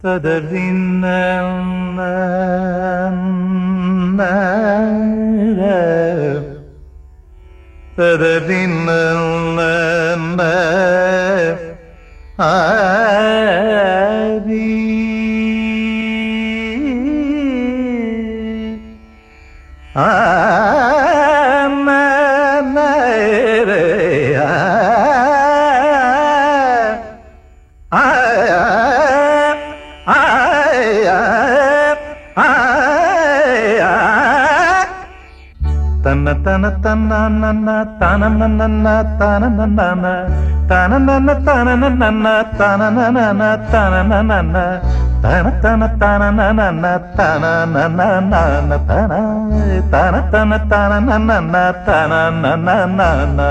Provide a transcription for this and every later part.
Ah തന്ന തന തന്ന നന്ന തന നന്ന തന നന്ന തന നന്ന തന നന്ന തന നന്ന തന നന്ന തന തന തന നന്ന തന നന്ന തന തന തന തന നന്ന തന നന്ന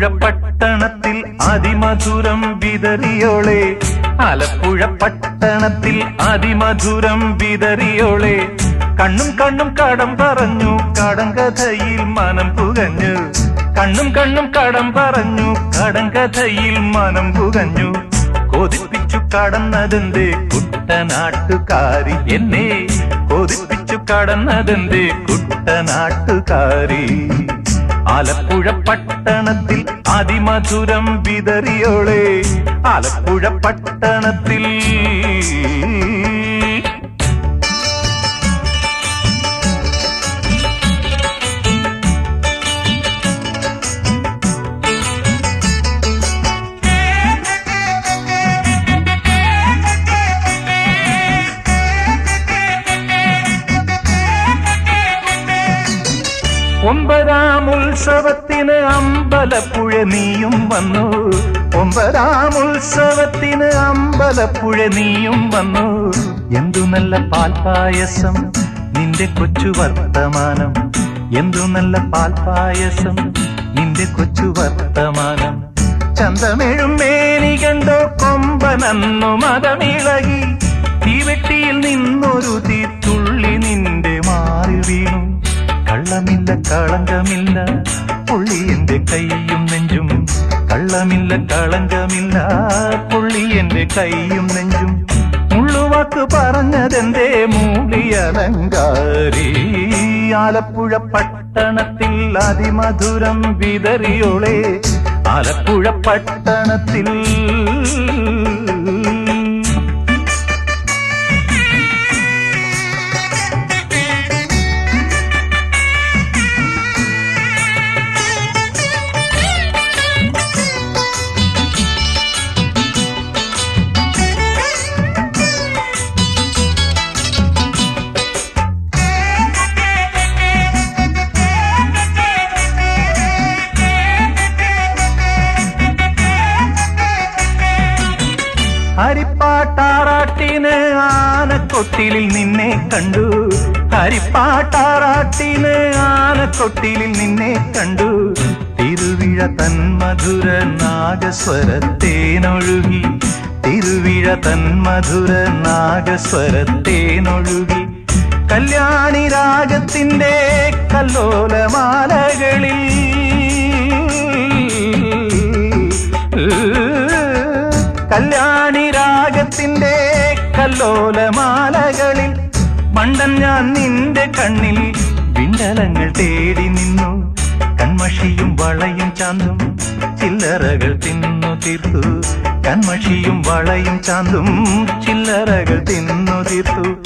ആലപ്പുഴ പട്ടണത്തിൽ അതിമധുരം വിതറിയോളെ. ആലപ്പുഴ പട്ടണത്തിൽ അതിമധുരം വിതറിയോളെ. കണ്ണും കണ്ണും കടം പറഞ്ഞു കടം കഥയിൽ മനം പുകഞ്ഞു. കണ്ണും കണ്ണും കടം പറഞ്ഞു കടം കഥയിൽ മനം പുകഞ്ഞു. കൊതിപ്പിച്ചു കടന്നതെന്തേ കുട്ടനാട്ടുകാരി എന്നെ? കൊതിപ്പിച്ചു കടന്നതെന്തേ കുട്ടനാട്ടുകാരി? ആലപ്പുഴ പട്ടണത്തിൽ അതിമധുരം വിതറിയോളെ. ആലപ്പുഴ പട്ടണത്തിൽ ഒമ്പതാം ഉത്സവത്തിന് അമ്പലപ്പുഴ നീയും വന്നു. ഒമ്പതാം ഉത്സവത്തിന് അമ്പലപ്പുഴ നീയും വന്നു. എന്തു നല്ല പാൽപായസം നിന്റെ കൊച്ചു വർത്തമാനം. എന്തു നല്ല പാൽപായസം നിന്റെ കൊച്ചു വർത്തമാനം. ചന്തമെഴും മേനി കണ്ടോ കൊമ്പനന്നു മതമിളകി. തീവെട്ടിയിൽ നിന്നൊരു തീത്തുള്ളി കള്ളമില്ല കളങ്കമില്ല. പുള്ളി എന്റെ കൈയും നെഞ്ചും കള്ളമില്ല കളങ്കമില്ല. പുള്ളി എന്റെ കൈയും നെഞ്ചും മുള്ളുവാക്ക് പറഞ്ഞതെന്തേ മൂളിയലങ്കാരി ആലപ്പുഴ പട്ടണത്തിൽ അതിമധുരം വിതറിയോളെ. ആലപ്പുഴ പട്ടണത്തിൽ ഹരിപ്പാട്ടാറാട്ടിന് ആനക്കൊട്ടിലിൽ നിന്നെ കണ്ടു. ഹരിപ്പാട്ടാറാട്ടിന് ആനക്കൊട്ടിലിൽ നിന്നെ കണ്ടു. തിരുവിഴ തന്മധുര നാഗസ്വരത്തേനൊഴുകി. തിരുവിഴ തന്മധുര നാഗസ്വരത്തേനൊഴുകി. കല്യാണി രാഗത്തിന്റെ കല്ലോലമാലകളിൽ കണ്ണിൽ വിണ്ടലങ്ങൾ തേടി നിന്നു. കൺമഷിയും വളയും ചാന്തും ചില്ലറകൾ തിന്നു തീർത്തു. കൺമഷിയും വളയും ചാന്തും ചില്ലറകൾ തിന്നു തീർത്തു.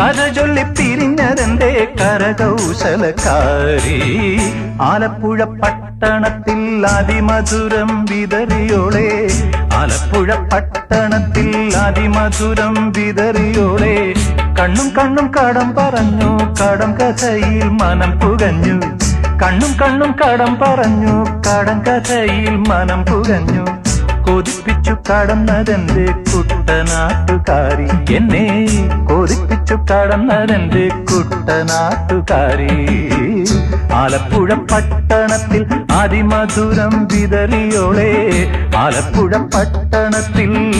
കഥ ചൊല്ലി പിരിഞ്ഞതെന്റെ കരകൗശലക്കാരി? ആലപ്പുഴ പട്ടണത്തിൽ അതിമധുരം വിതറിയോളെ. ആലപ്പുഴ പട്ടണത്തിൽ അതിമധുരം വിതറിയോളെ. കണ്ണും കണ്ണും കടം പറഞ്ഞു. കടം കഥയിൽ മനം പുകഞ്ഞു. കണ്ണും കണ്ണും കടം പറഞ്ഞു. കടം കഥയിൽ മനം പുകഞ്ഞു. കൊതിപ്പിച്ചു കടന്നതെന്റെ കുട്ടനാട്ടുകാരി. എന്നെ കൊതിപ്പിച്ചു കടന്നതെന്റെ കുട്ടനാട്ടുകാരി. ആലപ്പുഴ പട്ടണത്തിൽ അതിമധുരം വിതറിയോളെ. ആലപ്പുഴ പട്ടണത്തിൽ